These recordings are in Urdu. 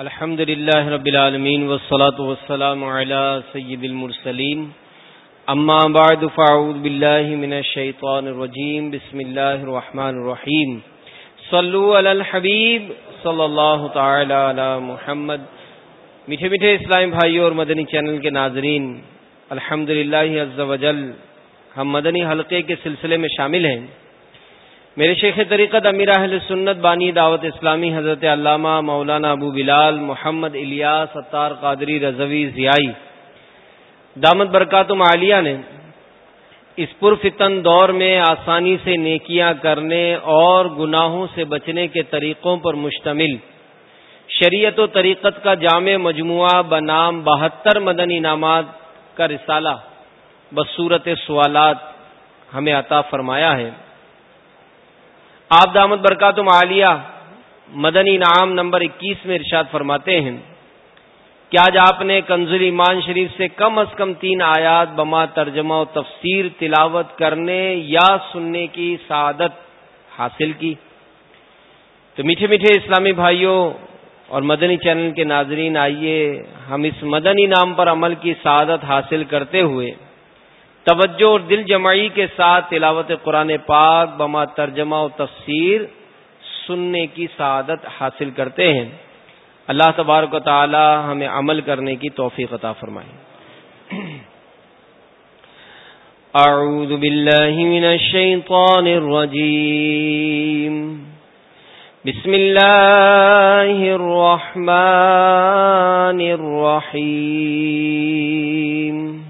الحمد لله رب العالمين والصلاة والسلام على سيد المرسلين اما بعد، فاعوذ بالله من الشيطان الرجيم بسم الله الرحمن الرحيم صلوا على الحبيب صلى الله تعالى على محمد۔ میٹھے میٹھے اسلام بھائیوں اور مدنی چینل کے ناظرین الحمد للہ ہم مدنی حلقے کے سلسلے میں شامل ہیں۔ میرے شیخ طریقت امیر اہل سنت بانی دعوت اسلامی حضرت علامہ مولانا ابو بلال محمد الیاس ستار قادری رضوی ضیائی۔ دامت برکاتم عالیہ نے اس پرفتن دور میں آسانی سے نیکیاں کرنے اور گناہوں سے بچنے کے طریقوں پر مشتمل۔ شریعت و طریقت کا جامع مجموعہ بنام بہتر مدنی انعامات کا رسالہ بصورت سوالات ہمیں عطا فرمایا ہے۔ آپ دامت برکاتم عالیہ مدنی نام نمبر اکیس میں ارشاد فرماتے ہیں کہ آج آپ نے کنزل ایمان شریف سے کم از کم تین آیات بما ترجمہ و تفسیر تلاوت کرنے یا سننے کی سعادت حاصل کی۔ تو میٹھے میٹھے اسلامی بھائیوں اور مدنی چینل کے ناظرین، آئیے ہم اس مدنی نام پر عمل کی سعادت حاصل کرتے ہوئے توجہ اور دل جمعی کے ساتھ تلاوت قرآن پاک بما ترجمہ و تفسیر سننے کی سعادت حاصل کرتے ہیں۔ اللہ تبارک و تعالی ہمیں عمل کرنے کی توفیق عطا فرمائے۔ اعوذ باللہ من الشیطان الرجیم۔ بسم اللہ الرحمن الرحیم۔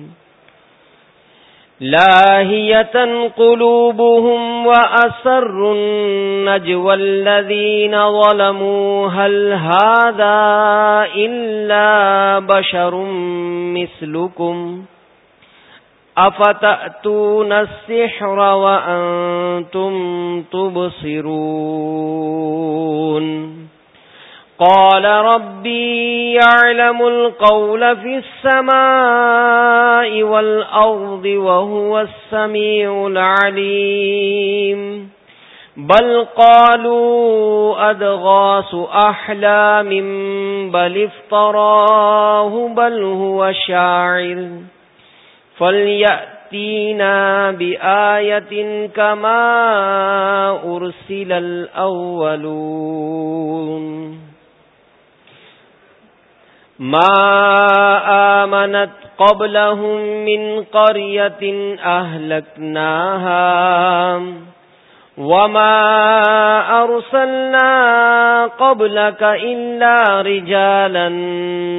لاهية قلوبهم وأسر النجوى الذين ظلموا، هل هذا إلا بشر مثلكم أفتأتون السحر وأنتم تبصرون؟ قال ربي يعلم القول في السماء والأرض وهو السميع العليم بل قالوا أدغاس أحلام بل افتراه بل هو شاعر فليأتينا بآية كما أرسل الأولون ما آمنت قبلهم من قرية أهلكناها وما أرسلنا قبلك إلا رجالا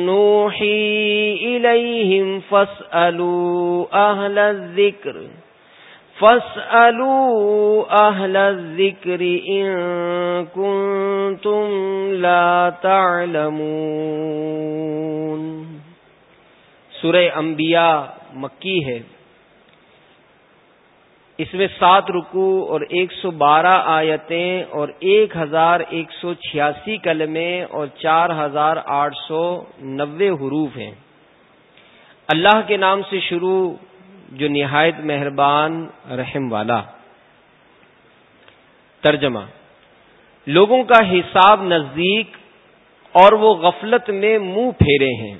نوحي إليهم فاسألوا أهل الذكر فاسألوا أهل الذكر إن كنتم لا تعلمون سورہ انبیاء مکی ہے۔ اس میں سات رکو اور ایک سو بارہ آیتیں اور ایک ہزار ایک سو چھیاسی کلمے اور چار ہزار آٹھ سو نوے حروف ہیں۔ اللہ کے نام سے شروع جو نہایت مہربان رحم والا ترجمہ۔ لوگوں کا حساب نزدیک اور وہ غفلت میں منہ پھیرے ہیں۔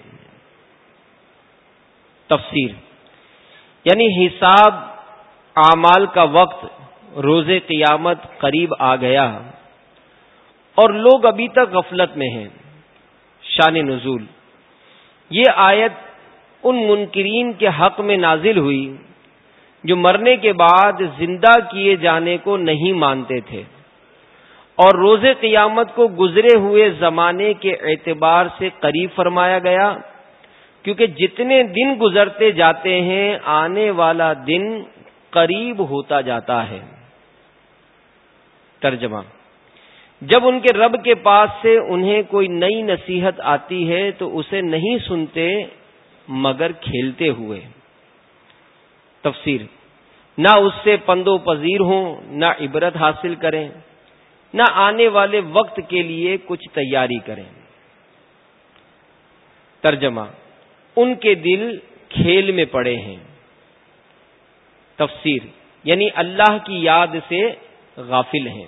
تفسیر۔ یعنی حساب اعمال کا وقت روز قیامت قریب آ گیا اور لوگ ابھی تک غفلت میں ہیں۔ شان نزول۔ یہ آیت ان منکرین کے حق میں نازل ہوئی جو مرنے کے بعد زندہ کیے جانے کو نہیں مانتے تھے اور روز قیامت کو گزرے ہوئے زمانے کے اعتبار سے قریب فرمایا گیا، کیونکہ جتنے دن گزرتے جاتے ہیں، آنے والا دن قریب ہوتا جاتا ہے۔ ترجمہ، جب ان کے رب کے پاس سے انہیں کوئی نئی نصیحت آتی ہے تو اسے نہیں سنتے مگر کھیلتے ہوئے۔ تفسیر نہ اس سے پندو پذیر ہوں، نہ عبرت حاصل کریں، نہ آنے والے وقت کے لیے کچھ تیاری کریں۔ ترجمہ ان کے دل کھیل میں پڑے ہیں۔ تفسیر یعنی اللہ کی یاد سے غافل ہیں۔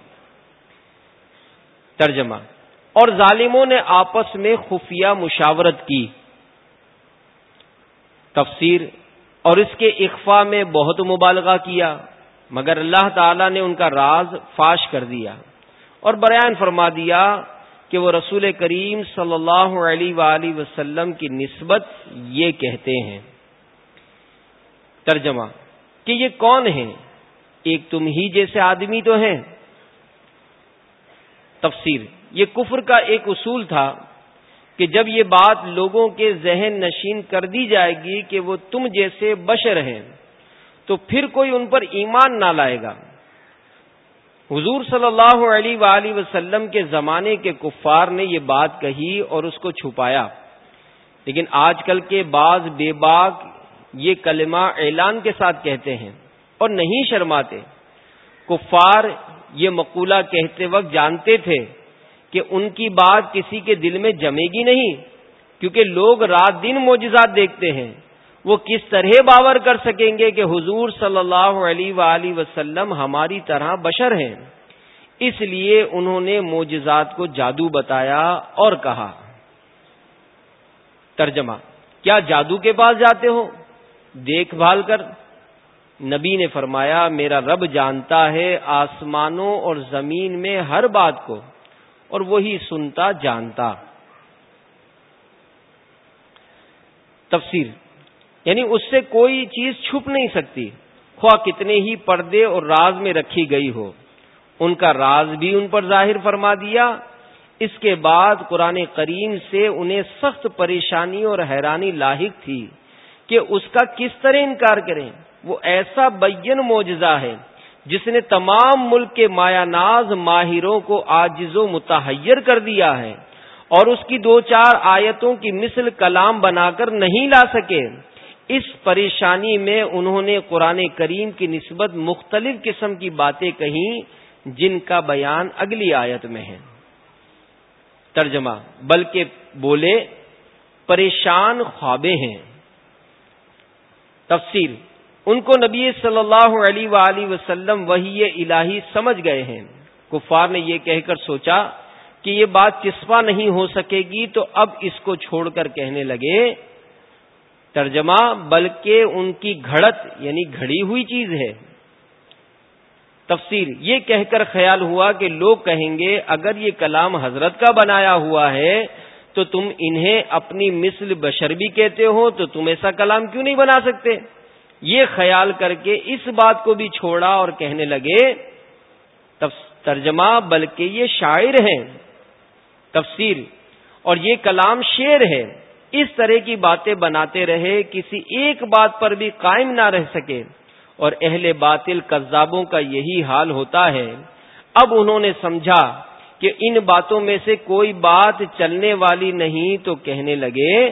ترجمہ اور ظالموں نے آپس میں خفیہ مشاورت کی۔ تفسیر اور اس کے اخفا میں بہت مبالغہ کیا، مگر اللہ تعالی نے ان کا راز فاش کر دیا اور بیان فرما دیا کہ وہ رسول کریم صلی اللہ علیہ وآلہ وسلم کی نسبت یہ کہتے ہیں۔ ترجمہ، کہ یہ کون ہیں؟ ایک تم ہی جیسے آدمی تو ہیں۔ تفسیر، یہ کفر کا ایک اصول تھا کہ جب یہ بات لوگوں کے ذہن نشین کر دی جائے گی کہ وہ تم جیسے بشر ہیں، تو پھر کوئی ان پر ایمان نہ لائے گا۔ حضور صلی اللہ علیہ وآلہ وسلم کے زمانے کے کفار نے یہ بات کہی اور اس کو چھپایا۔ لیکن آج کل کے بعض بے باک یہ کلمہ اعلان کے ساتھ کہتے ہیں اور نہیں شرماتے۔ کفار یہ مقولہ کہتے وقت جانتے تھے کہ ان کی بات کسی کے دل میں جمے گی نہیں، کیونکہ لوگ رات دن موجزات دیکھتے ہیں۔ وہ کس طرح باور کر سکیں گے کہ حضور صلی اللہ علیہ وآلہ وسلم ہماری طرح بشر ہیں؟ اس لیے انہوں نے موجزات کو جادو بتایا اور کہا۔ ترجمہ، کیا جادو کے پاس جاتے ہو؟ دیکھ بھال کر۔ نبی نے فرمایا، میرا رب جانتا ہے آسمانوں اور زمین میں ہر بات کو۔ اور وہی سنتا جانتا۔ تفسیر یعنی اس سے کوئی چیز چھپ نہیں سکتی۔ خواہ کتنے ہی پردے اور راز میں رکھی گئی ہو۔ ان کا راز بھی ان پر ظاہر فرما دیا۔ اس کے بعد قرآن کریم سے انہیں سخت پریشانی اور حیرانی لاحق تھی کہ اس کا کس طرح انکار کریں۔ وہ ایسا بین معجزہ ہے۔ جس نے تمام ملک کے مایا ناز ماہروں کو آجز و متحیر کر دیا ہے اور اس کی دو چار آیتوں کی مثل کلام بنا کر نہیں لا سکے، اس پریشانی میں انہوں نے قرآن کریم کی نسبت مختلف قسم کی باتیں کہیں، جن کا بیان اگلی آیت میں ہے۔ ترجمہ، بلکہ بولے، پریشان خوابے ہیں۔ تفسیر ان کو نبی صلی اللہ علیہ وآلہ وسلم وہی الہی سمجھ گئے ہیں۔ کفار نے یہ کہہ کر سوچا کہ یہ بات چسپا نہیں ہو سکے گی تو اب اس کو چھوڑ کر کہنے لگے۔ ترجمہ، بلکہ ان کی گھڑت یعنی گھڑی ہوئی چیز ہے۔ تفسیر، یہ کہہ کر خیال ہوا کہ لوگ کہیں گے، اگر یہ کلام حضرت کا بنایا ہوا ہے تو تم انہیں اپنی مثل بشر بھی کہتے ہو تو تم ایسا کلام کیوں نہیں بنا سکتے؟ یہ خیال کر کے اس بات کو بھی چھوڑا اور کہنے لگے ترجمہ، بلکہ یہ شاعر ہیں، تفسیر، اور یہ کلام شعر ہے۔ اس طرح کی باتیں بناتے رہے، کسی ایک بات پر بھی قائم نہ رہ سکے۔ اور اہل باطل کذابوں کا یہی حال ہوتا ہے۔ اب انہوں نے سمجھا کہ ان باتوں میں سے کوئی بات چلنے والی نہیں تو کہنے لگے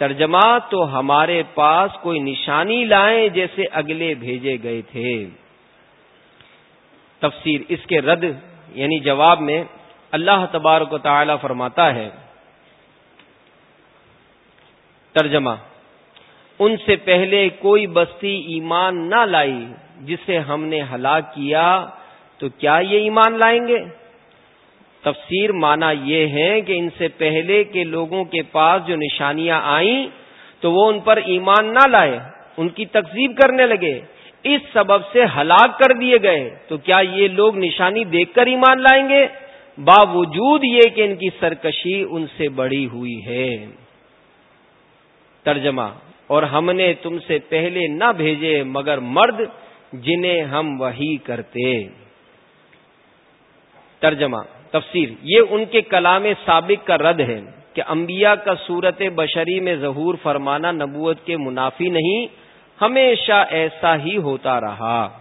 ترجمہ تو ہمارے پاس کوئی نشانی لائیں جیسے اگلے بھیجے گئے تھے۔ تفسیر اس کے رد یعنی جواب میں اللہ تبارک و تعالی فرماتا ہے۔ ترجمہ، ان سے پہلے کوئی بستی ایمان نہ لائی جسے ہم نے ہلاک کیا تو کیا یہ ایمان لائیں گے؟ تفسیر مانا یہ ہے کہ ان سے پہلے کے لوگوں کے پاس جو نشانیاں آئیں تو وہ ان پر ایمان نہ لائے، ان کی تقزیب کرنے لگے۔ اس سبب سے ہلاک کر دیے گئے۔ تو کیا یہ لوگ نشانی دیکھ کر ایمان لائیں گے؟ باوجود یہ کہ ان کی سرکشی ان سے بڑی ہوئی ہے۔ ترجمہ، اور ہم نے تم سے پہلے نہ بھیجے مگر مرد جنہیں ہم وہی کرتے۔ ترجمہ تفسیر، یہ ان کے کلام سابق کا رد ہے کہ انبیاء کا صورت بشری میں ظہور فرمانا نبوت کے منافی نہیں، ہمیشہ ایسا ہی ہوتا رہا۔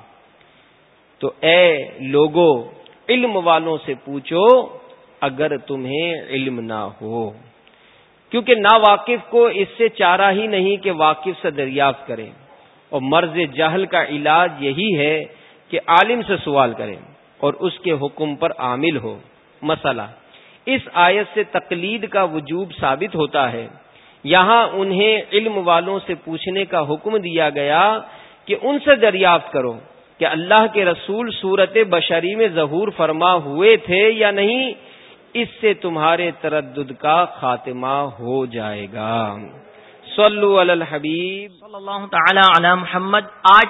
تو اے لوگو، علم والوں سے پوچھو اگر تمہیں علم نہ ہو۔ کیونکہ نا واقف کو اس سے چارہ ہی نہیں کہ واقف سے دریافت کرے اور مرض جہل کا علاج یہی ہے کہ عالم سے سوال کرے اور اس کے حکم پر عامل ہو۔ مسئلہ۔ اس آیت سے تقلید کا وجوب ثابت ہوتا ہے۔ یہاں انہیں علم والوں سے پوچھنے کا حکم دیا گیا کہ ان سے دریافت کرو کہ اللہ کے رسول صورت بشری میں ظہور فرما ہوئے تھے یا نہیں۔ اس سے تمہارے تردد کا خاتمہ ہو جائے گا۔ صلو علی الحبیب۔ صلی اللہ تعالی علی محمد۔ آج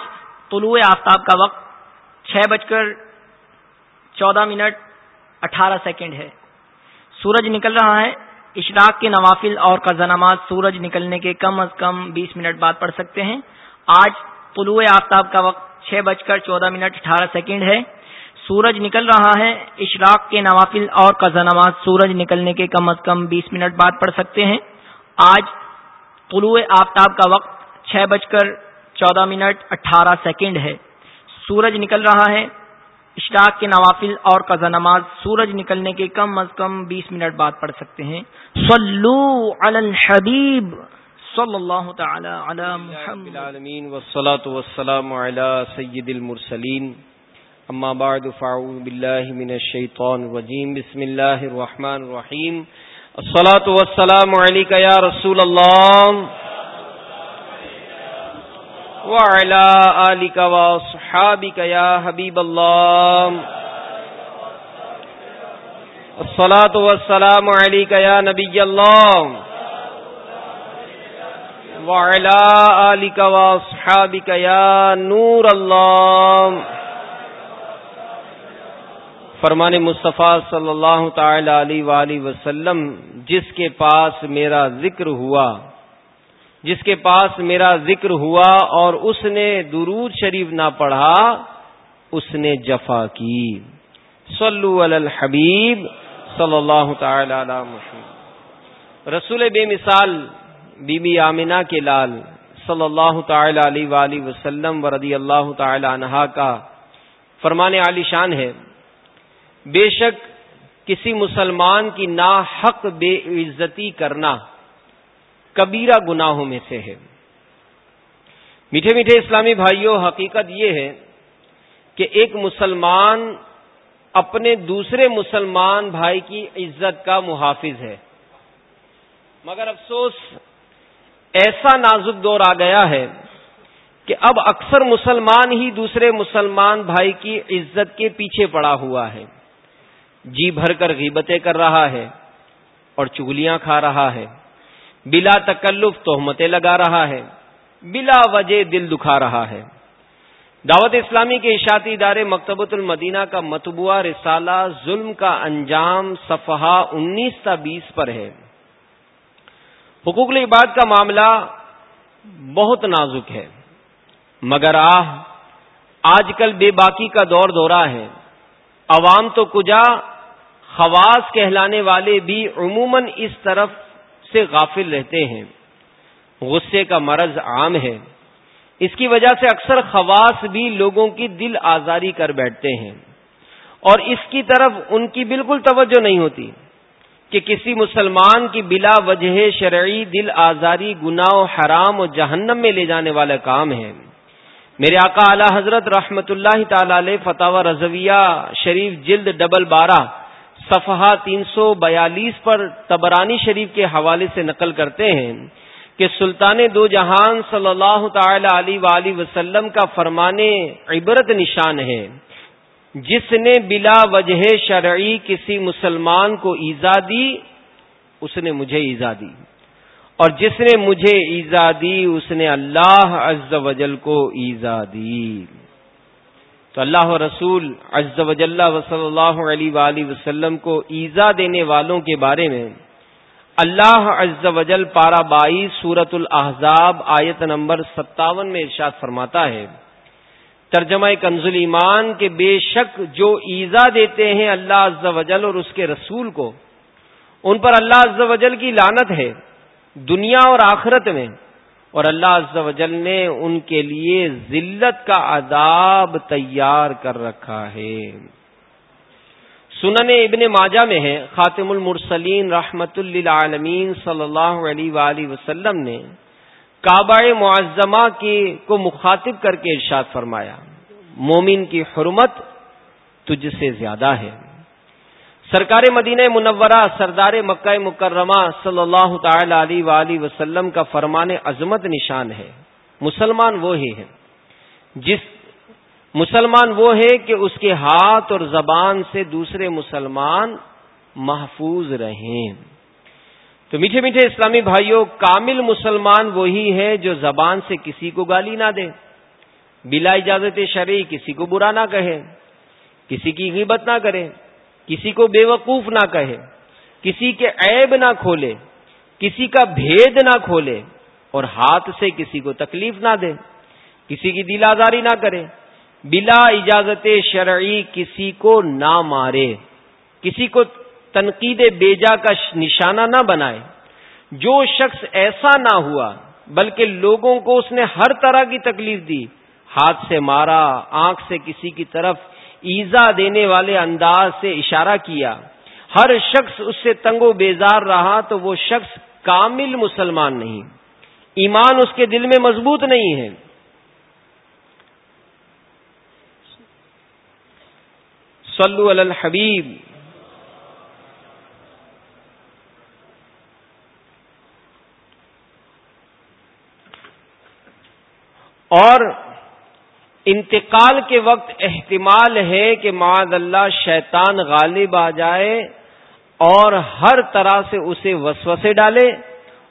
طلوع آفتاب کا وقت، چھ بج کر چودہ منٹ۔ اٹھارہ سیکنڈ ہے۔ سورج نکل رہا ہے۔ اشراق کے نوافل اور قزا نماز سورج نکلنے کے کم از کم بیس منٹ بعد پڑھ سکتے ہیں۔ آج طلوع آفتاب کا وقت چھ بج کر چودہ منٹ اٹھارہ سیکنڈ ہے۔ سورج نکل رہا ہے۔ اشراق کے نوافل اور قزا نماز سورج نکلنے کے کم از کم بیس منٹ بعد پڑھ سکتے ہیں۔ آج طلوع آفتاب کا وقت چھ بج کر چودہ منٹ اٹھارہ سیکنڈ ہے۔ سورج نکل رہا ہے۔ اشراق کے نوافل اور قزا نماز سورج نکلنے کے کم از کم بیس منٹ بعد پڑھ سکتے ہیں۔ صلو علی الحبیب صلی اللہ تعالی علی محمد۔ العالمین والصلاة والسلام علی سید المرسلین۔ اما بعد، فاعوذ باللہ من الشیطان الرجیم۔ بسم اللہ الرحمن الرحیم۔ الصلاة والسلام علیکہ یا رسول اللہ۔ وعلا آلکہ وصحابکہ یا حبیب اللہ الصلاة والسلام علیکہ یا نبی اللہ وعلا آلکہ وصحابکہ یا نور اللہ فرمان مصطفیٰ صلی اللہ تعالی علیہ وآلہ وسلم، جس کے پاس میرا ذکر ہوا جس کے پاس میرا ذکر ہوا اور اس نے درود شریف نہ پڑھا، اس نے جفا کی۔ صلو علی الحبیب صلی اللہ تعالی علی محمد۔ رسول بے مثال بی بی آمنہ کے لال صلی اللہ تعالی علیہ وآلہ وسلم و رضی اللہ تعالی عنہا کا فرمان علی شان ہے۔ بے شک کسی مسلمان کی نا حق بے عزتی کرنا کبیرہ گناہوں میں سے ہے۔ میٹھے میٹھے اسلامی بھائیوں، حقیقت یہ ہے کہ ایک مسلمان اپنے دوسرے مسلمان بھائی کی عزت کا محافظ ہے۔ مگر افسوس، ایسا نازک دور آ گیا ہے کہ اب اکثر مسلمان ہی دوسرے مسلمان بھائی کی عزت کے پیچھے پڑا ہوا ہے۔ جی بھر کر غیبتیں کر رہا ہے اور چگلیاں کھا رہا ہے۔ بلا تکلف تہمتیں لگا رہا ہے، بلا وجہ دل دکھا رہا ہے۔ دعوت اسلامی کے اشاعتی ادارے مکتبۃ المدینہ کا متبوعہ رسالہ ظلم کا انجام صفحہ انیس تا بیس پر ہے۔ حقوق العباد کا معاملہ بہت نازک ہے، مگر آہ، آج کل بے باکی کا دور دورہ ہے۔ عوام تو کجا، خواص کہلانے والے بھی عموماً اس طرف سے غافل رہتے ہیں۔ غصے کا مرض عام ہے۔ اس کی وجہ سے اکثر خواص بھی لوگوں کی دل آزاری کر بیٹھتے ہیں۔ اور اس کی طرف ان کی بالکل توجہ نہیں ہوتی کہ کسی مسلمان کی بلا وجہ شرعی دل آزاری، گناہ و حرام و جہنم میں لے جانے والا کام ہے۔ میرے آقا اعلی حضرت رحمت اللہ تعالی علیہ فتح رضویہ شریف جلد ڈبل بارہ صفحہ تین سو بیالیس پر تبرانی شریف کے حوالے سے نقل کرتے ہیں کہ سلطان دو جہان صلی اللہ تعالی علیہ وسلم کا فرمانے عبرت نشان ہے۔ جس نے بلا وجہ شرعی کسی مسلمان کو ایزا دی، اس نے مجھے ایزا دی۔ اور جس نے مجھے ایزا دی، اس نے اللہ عز و جل کو ایزا دی۔ تو اللہ رسول عز و جل صلی اللہ علیہ وآلہ وسلم کو ایزا دینے والوں کے بارے میں اللہ عز و جل پارا بائیس سورت الحضاب آیت نمبر ستاون میں ارشاد فرماتا ہے۔ ترجمہ کنز ایمان کے بے شک جو ایزا دیتے ہیں اللہ عز و جل اور اس کے رسول کو، ان پر اللہ عز و جل کی لانت ہے۔ دنیا اور آخرت میں اور اللہ عز و جل نے ان کے لیے ذلت کا عذاب تیار کر رکھا ہے۔ سنن ابن ماجہ میں ہے، خاتم المرسلین رحمت للعالمین صلی اللہ علیہ وآلہ وسلم نے کعبہ معظمہ کی کو مخاطب کر کے ارشاد فرمایا، مومن کی حرمت تجھ سے زیادہ ہے۔ سرکار مدینہ منورہ سردار مکہ مکرمہ صلی اللہ تعالی علیہ وآلہ وسلم کا فرمان عظمت نشان ہے۔ مسلمان وہ ہی ہے جس مسلمان وہ ہے کہ اس کے ہاتھ اور زبان سے دوسرے مسلمان محفوظ رہیں۔ تو میٹھے میٹھے اسلامی بھائیوں، کامل مسلمان وہی ہے جو زبان سے کسی کو گالی نہ دے بلا اجازت شرعی کسی کو برا نہ کہے کسی کی غیبت نہ کرے کسی کو بے وقوف نہ کہے، کسی کے عیب نہ کھولے، کسی کا بھید نہ کھولے اور ہاتھ سے کسی کو تکلیف نہ دے، کسی کی دل آزاری نہ کرے۔ بلا اجازت شرعی کسی کو نہ مارے، کسی کو تنقید بیجا کا نشانہ نہ بنائے۔ جو شخص ایسا نہ ہوا، بلکہ لوگوں کو اس نے ہر طرح کی تکلیف دی، ہاتھ سے مارا، آنکھ سے کسی کی طرف ایزا دینے والے انداز سے اشارہ کیا۔ ہر شخص اس سے تنگ و بیزار رہا تو وہ شخص کامل مسلمان نہیں۔ ایمان اس کے دل میں مضبوط نہیں ہے۔ صلو علی الحبیب۔ اور انتقال کے وقت احتمال ہے کہ معاذ اللہ شیطان غالب آ جائے اور ہر طرح سے اسے وسوسے ڈالے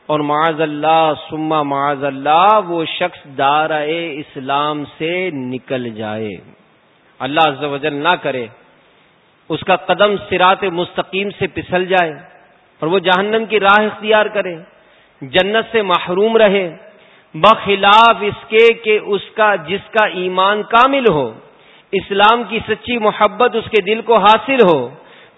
اور معاذ اللہ سما معاذ اللہ، وہ شخص دار اسلام سے نکل جائے۔ اللہ عز و جل نہ کرے، اس کا قدم سرات مستقیم سے پسل جائے اور وہ جہنم کی راہ اختیار کرے، جنت سے محروم رہے۔ بخلاف اس کے کہ اس کا جس کا ایمان کامل ہو، اسلام کی سچی محبت اس کے دل کو حاصل ہو،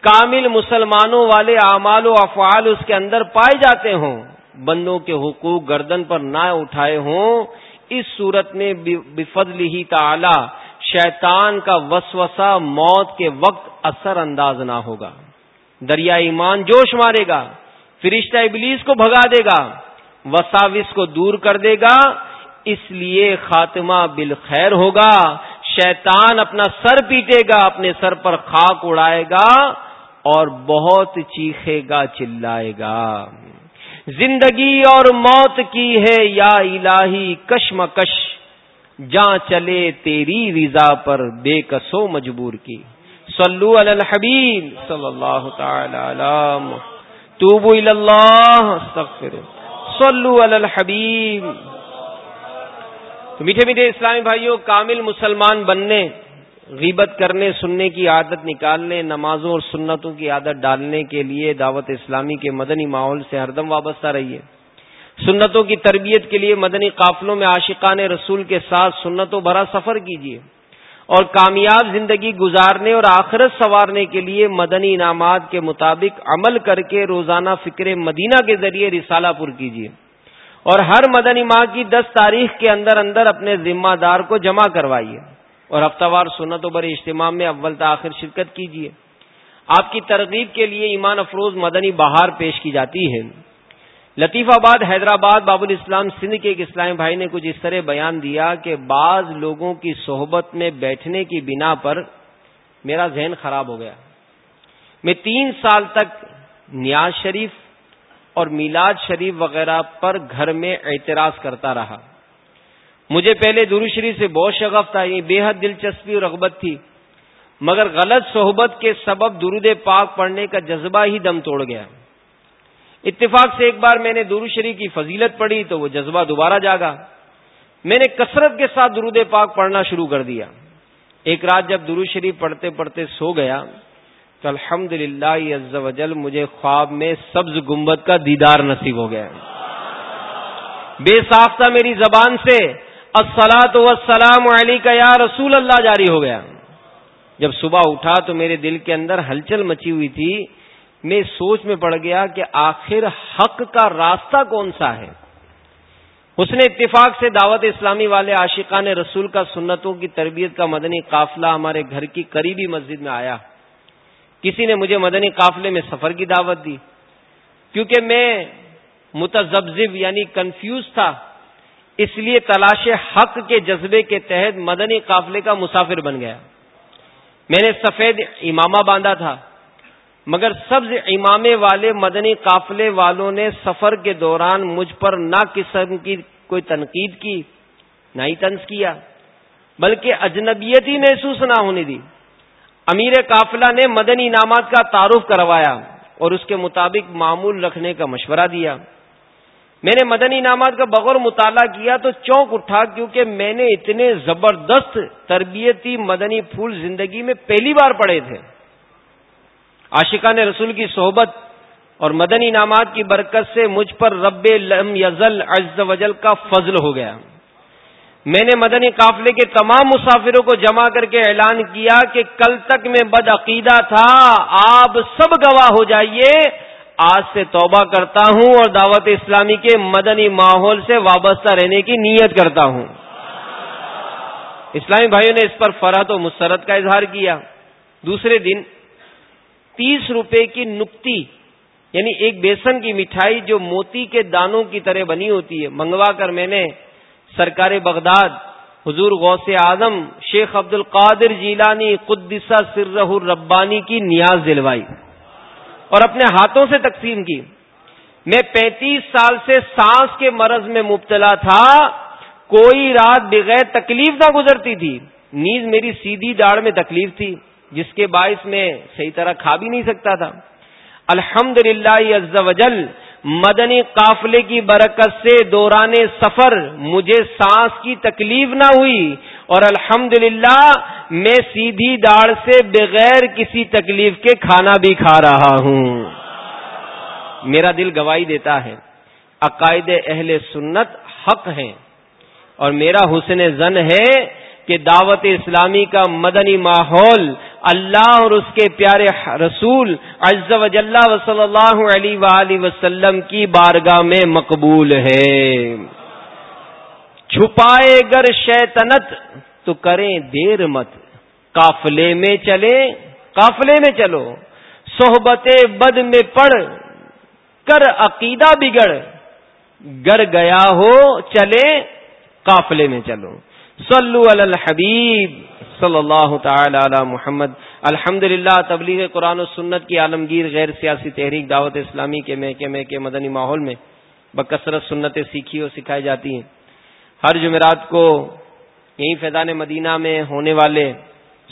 کامل مسلمانوں والے اعمال و افعال اس کے اندر پائے جاتے ہوں، بندوں کے حقوق گردن پر نہ اٹھائے ہوں، اس صورت میں بفضل ہی تعالی شیطان کا وسوسہ موت کے وقت اثر انداز نہ ہوگا۔ دریا ایمان جوش مارے گا، فرشتہ ابلیس کو بھگا دے گا۔ وساوس کو دور کر دے گا، اس لیے خاتمہ بالخیر ہوگا۔ شیطان اپنا سر پیٹے گا، اپنے سر پر خاک اڑائے گا اور بہت چیخے گا، چلائے گا۔ زندگی اور موت کی ہے یا الہی کشمکش، جاں چلے تیری رضا پر بے کسو مجبور کی۔ صلو علی الحبیب صلی اللہ تعالی علام توبو اللہ، استغفر صلو علی الحبیب۔ تو میٹھے میٹھے اسلامی بھائیوں، کامل مسلمان بننے، غیبت کرنے، سننے کی عادت نکالنے، نمازوں اور سنتوں کی عادت ڈالنے کے لیے دعوت اسلامی کے مدنی ماحول سے ہر دم وابستہ رہیے۔ سنتوں کی تربیت کے لیے مدنی قافلوں میں عاشقان رسول کے ساتھ سنتوں بھرا سفر کیجیے۔ اور کامیاب زندگی گزارنے اور آخرت سنوارنے کے لیے مدنی انعامات کے مطابق عمل کر کے روزانہ فکر مدینہ کے ذریعے رسالہ پور کیجیے اور ہر مدنی ماہ کی دس تاریخ کے اندر اندر اپنے ذمہ دار کو جمع کروائیے اور ہفتہ وار سنت و بر اجتماع میں اول تاخیر شرکت کیجیے آپ کی ترغیب کے لیے ایمان افروز مدنی بہار پیش کی جاتی ہے لطیف آباد، حیدرآباد، باب الاسلام، سندھ کے ایک اسلام بھائی نے کچھ اس طرح بیان دیا کہ بعض لوگوں کی صحبت میں بیٹھنے کی بنا پر میرا ذہن خراب ہو گیا۔ میں تین سال تک نیاز شریف اور میلاد شریف وغیرہ پر گھر میں اعتراض کرتا رہا۔ مجھے پہلے درو شریف سے بہت شغف تھا، یہ بے حد دلچسپی اور رغبت تھی، مگر غلط صحبت کے سبب درود پاک پڑھنے کا جذبہ ہی دم توڑ گیا۔ اتفاق سے ایک بار میں نے درو شریف کی فضیلت پڑھی تو وہ جذبہ دوبارہ جاگا۔ میں نے کثرت کے ساتھ درود پاک پڑھنا شروع کر دیا۔ ایک رات جب درو شریف پڑھتے پڑھتے سو گیا تو الحمد للہ وجل مجھے خواب میں سبز گمبد کا دیدار نصیب ہو گیا۔ بے ساختہ میری زبان سے۔ السلاۃ وسلام علی کا یا رسول اللہ جاری ہو گیا۔ جب صبح اٹھا تو میرے دل کے اندر ہلچل مچی ہوئی تھی۔ میں سوچ میں پڑ گیا کہ آخر حق کا راستہ کون سا ہے۔ اس نے اتفاق سے دعوت اسلامی والے عاشقان رسول کا سنتوں کی تربیت کا مدنی قافلہ ہمارے گھر کی قریبی مسجد میں آیا۔ کسی نے مجھے مدنی قافلے میں سفر کی دعوت دی۔ کیونکہ میں متذبذب یعنی کنفیوز تھا، اس لیے تلاش حق کے جذبے کے تحت مدنی قافلے کا مسافر بن گیا۔ میں نے سفید امامہ باندھا تھا۔ مگر سبز امامے والے مدنی قافلے والوں نے سفر کے دوران مجھ پر نہ قسم کی کوئی تنقید کی، نہ ہی تنس کیا، بلکہ اجنبیت ہی محسوس نہ ہونے دی۔ امیر قافلہ نے مدنی انعامات کا تعارف کروایا اور اس کے مطابق معمول رکھنے کا مشورہ دیا۔ میں نے مدنی انعامات کا بغور مطالعہ کیا تو چونک اٹھا کیونکہ میں نے اتنے زبردست تربیتی مدنی پھول زندگی میں پہلی بار پڑے تھے۔ عاشقہ نے رسول کی صحبت اور مدنی انعامات کی برکت سے مجھ پر رب لم یزل عز وجل کا فضل ہو گیا۔ میں نے مدنی قافلے کے تمام مسافروں کو جمع کر کے اعلان کیا کہ کل تک میں بد عقیدہ تھا، آپ سب گواہ ہو جائیے۔ آج سے توبہ کرتا ہوں اور دعوت اسلامی کے مدنی ماحول سے وابستہ رہنے کی نیت کرتا ہوں۔ اسلامی بھائیوں نے اس پر فرحت و مسرت کا اظہار کیا۔ دوسرے دن تیس روپے کی نکتی یعنی ایک بیسن کی مٹھائی جو موتی کے دانوں کی طرح بنی ہوتی ہے، منگوا کر میں نے سرکار بغداد، حضور غوث اعظم، شیخ عبد القادر جیلانی قدسہ سرہ الربانی کی نیاز دلوائی اور اپنے ہاتھوں سے تقسیم کی۔ میں پینتیس سال سے سانس کے مرض میں مبتلا تھا، کوئی رات بغیر تکلیف نہ گزرتی تھی۔ نیز میری سیدھی داڑ میں تکلیف تھی۔ جس کے باعث میں صحیح طرح کھا بھی نہیں سکتا تھا۔ الحمد للہ وجل، مدنی قافلے کی برکت سے دوران سفر مجھے سانس کی تکلیف نہ ہوئی اور الحمد میں سیدھی داڑ سے بغیر کسی تکلیف کے کھانا بھی کھا رہا ہوں۔ میرا دل گواہی دیتا ہے، عقائد اہل سنت حق ہیں اور میرا حسن زن ہے کہ دعوت اسلامی کا مدنی ماحول اللہ اور اس کے پیارے رسول عز و و صلی اللہ علیہ وآلہ وسلم کی بارگاہ میں مقبول ہے۔ چھپائے گر شیطنت تو کریں دیر مت۔ قافلے میں چلے قافلے میں چلو۔ صحبت بد میں پڑ کر عقیدہ بگڑ۔ گر گیا ہو چلے قافلے میں چلو۔ صلو علی الحبیب صلی اللہ تعالی علی محمد۔ الحمد للہ تبلیغ قرآن و سنت کی عالمگیر غیر سیاسی تحریک دعوت اسلامی کے محکمے کے مدنی ماحول میں بکثرت سنتیں سیکھی اور سکھائی جاتی ہیں۔ ہر جمعرات کو یہیں فیضان مدینہ میں ہونے والے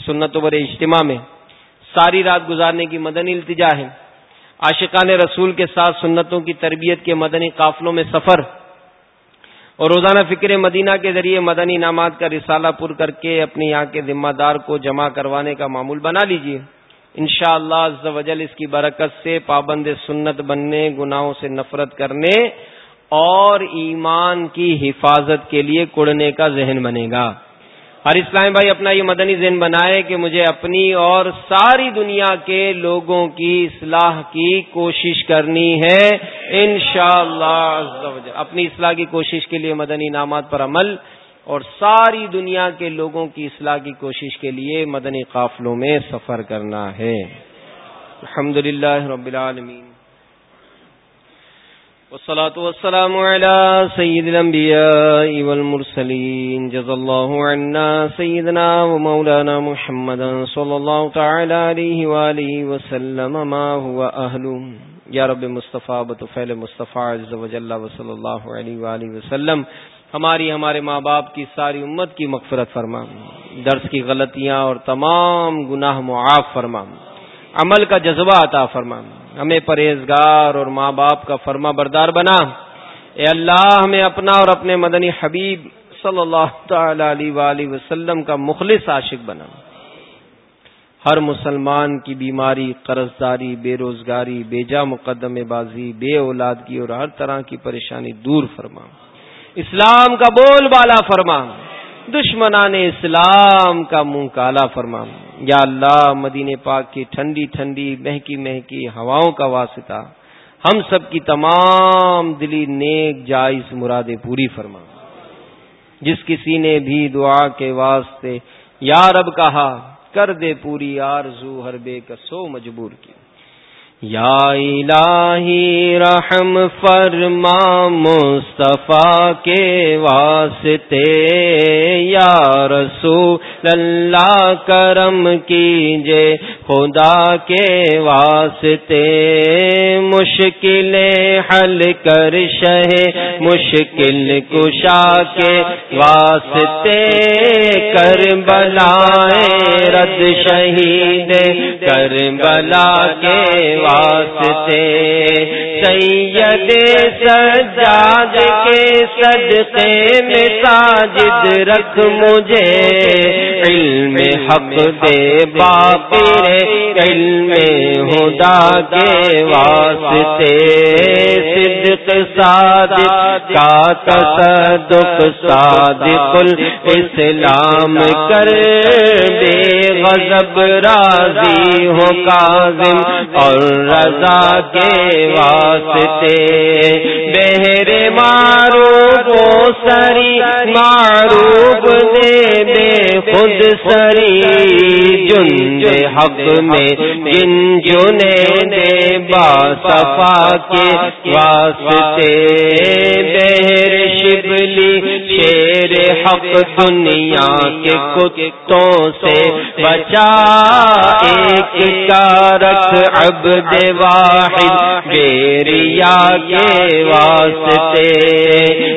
سنت و اجتماع میں ساری رات گزارنے کی مدنی التجا ہے۔ عاشقان رسول کے ساتھ سنتوں کی تربیت کے مدنی قافلوں میں سفر اور روزانہ فکر مدینہ کے ذریعے مدنی انعامات کا رسالہ پر کر کے اپنی یہاں کے ذمہ دار کو جمع کروانے کا معمول بنا لیجیے ان شاء اللہ اس کی برکت سے پابند سنت بننے، گناہوں سے نفرت کرنے اور ایمان کی حفاظت کے لیے کڑنے کا ذہن بنے گا۔ ہر اسلام بھائی اپنا یہ مدنی ذہن بنائے کہ مجھے اپنی اور ساری دنیا کے لوگوں کی اصلاح کی کوشش کرنی ہے۔ انشاءاللہ اپنی اصلاح کی کوشش کے لیے مدنی نامات پر عمل اور ساری دنیا کے لوگوں کی اصلاح کی کوشش کے لیے مدنی قافلوں میں سفر کرنا ہے۔ الحمد رب العالمین۔ والصلاة والسلام على سيد الأنبياء والمرسلين. جزا الله عنا سيدنا ومولانا محمد صلى الله تعالى عليه وآله وسلم ما هو أهل یا رب مصطفیٰ بطفیل مصطفیٰ عز و جل و صلی اللہ علیہ وآلہ وسلم. ہماری ہمارے ماں باپ کی ساری امت کی مغفرت فرما. درس کی غلطیاں اور تمام گناہ معاف فرما. عمل کا جذبہ عطا فرما. ہمیں پرہیزگار اور ماں باپ کا فرما بردار بنا۔ اے اللہ، ہمیں اپنا اور اپنے مدنی حبیب صلی اللہ تعالی علیہ وآلہ وسلم کا مخلص عاشق بنا۔ ہر مسلمان کی بیماری قرض داری بے روزگاری، بے جا مقدم بازی، بے اولاد کی اور ہر طرح کی پریشانی دور فرما۔ اسلام کا بول بالا فرما۔ دشمنان اسلام کا منہ کالا فرما یا اللہ مدینے پاک کی ٹھنڈی ٹھنڈی، مہکی مہکی ہواؤں کا واسطہ۔ ہم سب کی تمام دلی نیک جائز مرادیں پوری فرما۔ جس کسی نے بھی دعا کے واسطے، یا رب کہا، کر دے پوری آرزو ہر بے کسو مجبور کی۔ یا الہی رحم فرما مصطفیٰ کے واسطے، یا رسول اللہ کرم کیجے خدا کے واسطے۔ مشکل حل کر شہ، مشکل کشا کے واسطے۔ کر بلائے رد شہید کر بلا کے واسطے واسطے۔ سید سجاد کے صدقے میں ساجد رکھ مجھے۔ علم حق دے باپر علم ہدا کے واسطے۔ صدق صادق کا تصدق صادق الاسلام کر۔ بے غضب راضی ہو کاظم اور رضا کے واسطے۔ بہر مارو سری، معروف دے دے، خود سری۔ جن حق میں، جن جنے دے با صفا کے واسطے۔ بہر شبلی شیر حق دنیا کے کتوں سے بچا۔ ایک کارک عبد واحد بیریا کے واسطے۔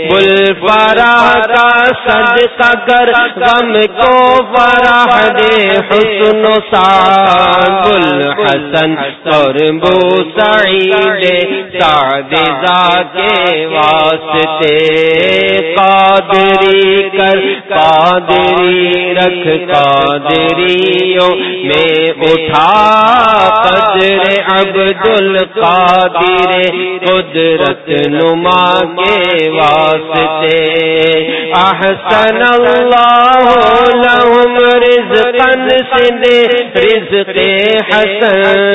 بل فرا کا صدقہ کر، غم کو فرح دے حسن و سان بل حسن اور بو سعید سعدزا کے واسطے۔ قادری کر، قادری رکھ، قادریوں میں اٹھا۔ قدر عبد القادر قدرت نما کے واسطے۔ احسن اللہ لهم رزقا سندے رزق حسن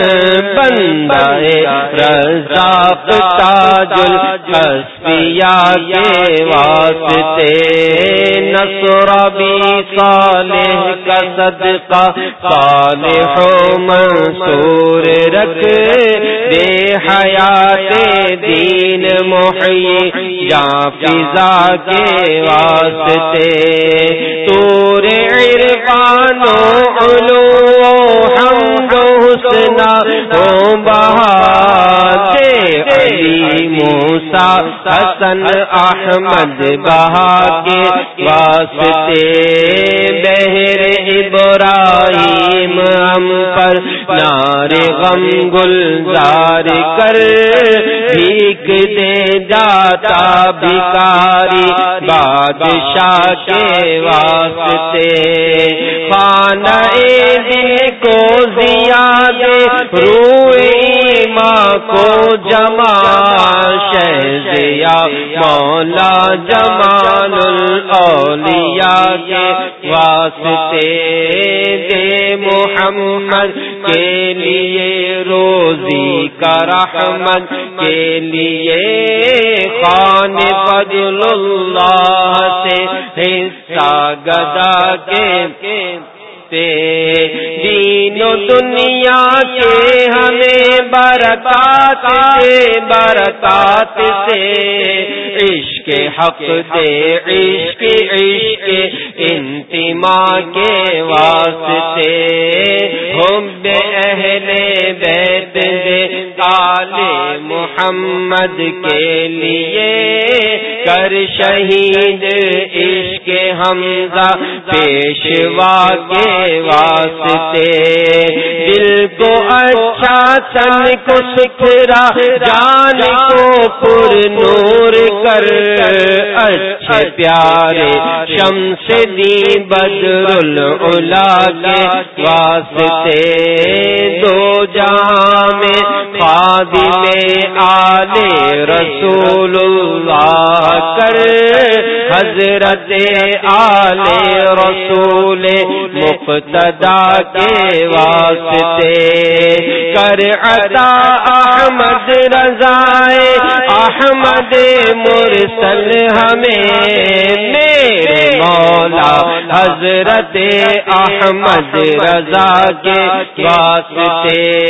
بندہ رزاق تاج الاسفیاء کے واسطے، نصر بی صالح کا صدقہ، صالح و منصور رکھ دے حیات دین محی، یا فضا کے واسطے۔ تور عرفان و علو علی موسیٰ، حسن احمد بہا کے واسطے بہر ابراہیم ہم پر نار غم گلزار کر بھیک دے جاتا بھکاری بادشاہ کے واسطے۔ خانہ دل کو زیاد روئی ماں کو جما شہزیا مولا جمال الاولیاء کے واسطے دے محمد کے لیے روزی کا رحمت، کے لیے خان فضل اللہ سے حصہ گدا کے دین دنیا کے ہمیں برکات سے برکات سے۔ عشق حق دے، عشق عشق انتما کے واسطے۔ حب اہل بیت دے، آل محمد کے لیے۔ کر شہید حمزہ پیشوا کے واسطے۔ دل کو اچھا تن کو سکھرا، جان کو پر نور کر۔ اچھے پیارے شمس دی بدر العلا کے واسطے۔ دو جہاں میں خادم آل رسول اللہ کر۔ حضرت آل رسول مقتدا کے واسطے۔ کر عطا احمد رضائے۔ احمد مرسل ہمیں۔ میرے مولا حضرت احمد رضا کے واسطے۔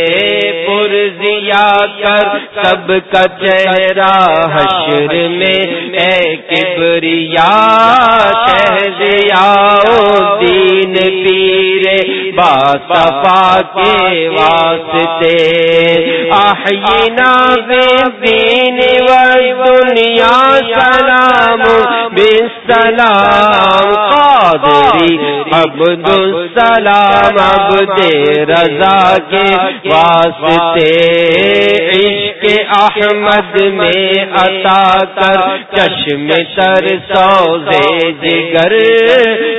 پرزیا کر سب کا چہرہ حشر میں۔ اے کبریا شہزیا دین پیر با صفا کے واسطے۔ آہینا دین و دنیا سلام بسلام قادری عبد السلام عبد رضا کے واسطے عشق احمد میں عطا کر چشم سر سوزے جگر،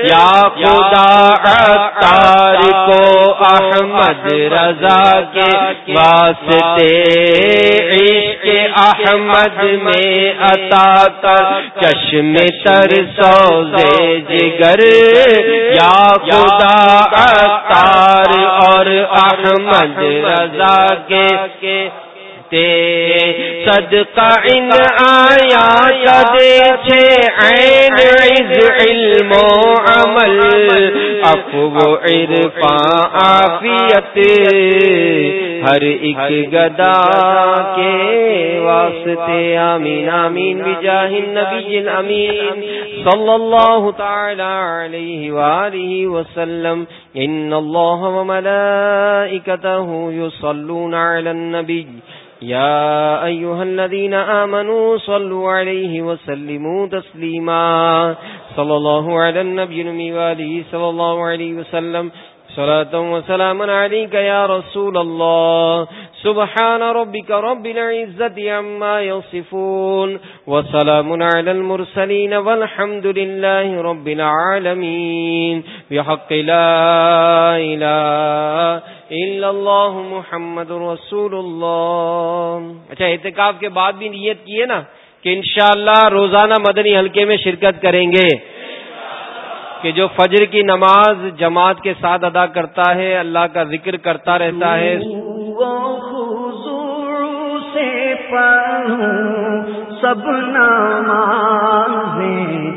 یا خدا عطار کو احمد رضا کے واسطے عشق احمد میں عطا کر چشم تر سوزے جگر یا خدا اختار اور احمد رضا کے صدقہ ان آیا کدے عین عز علم و عمل افو عرفان عافیت۔ ہر ایک گدا کے واسطے، آمین آمین، بجاہ النبی الامین۔ صلی اللہ تعالی علیہ وآلہ وسلم۔ ان اللہ وملائکته یصلون علی النبی۔ يا أيها الذين آمنوا صلوا عليه وسلموا تسليما. صلى الله على النبي نمي صلى الله عليه وسلم. صلاة وسلاما عليك يا رسول الله. سبحان ربك رب العزة عما يصفون. وسلام على المرسلين والحمد لله رب العالمين. بحق لا إله إلا الله محمد رسول الله. اچھا اعتقاف کے بعد بھی نیت کیے نا کہ انشاءاللہ روزانہ مدنی حلقے میں شرکت کریں گے۔ کہ جو فجر کی نماز جماعت کے ساتھ ادا کرتا ہے، اللہ کا ذکر کرتا رہتا ہے۔ سب نمازیں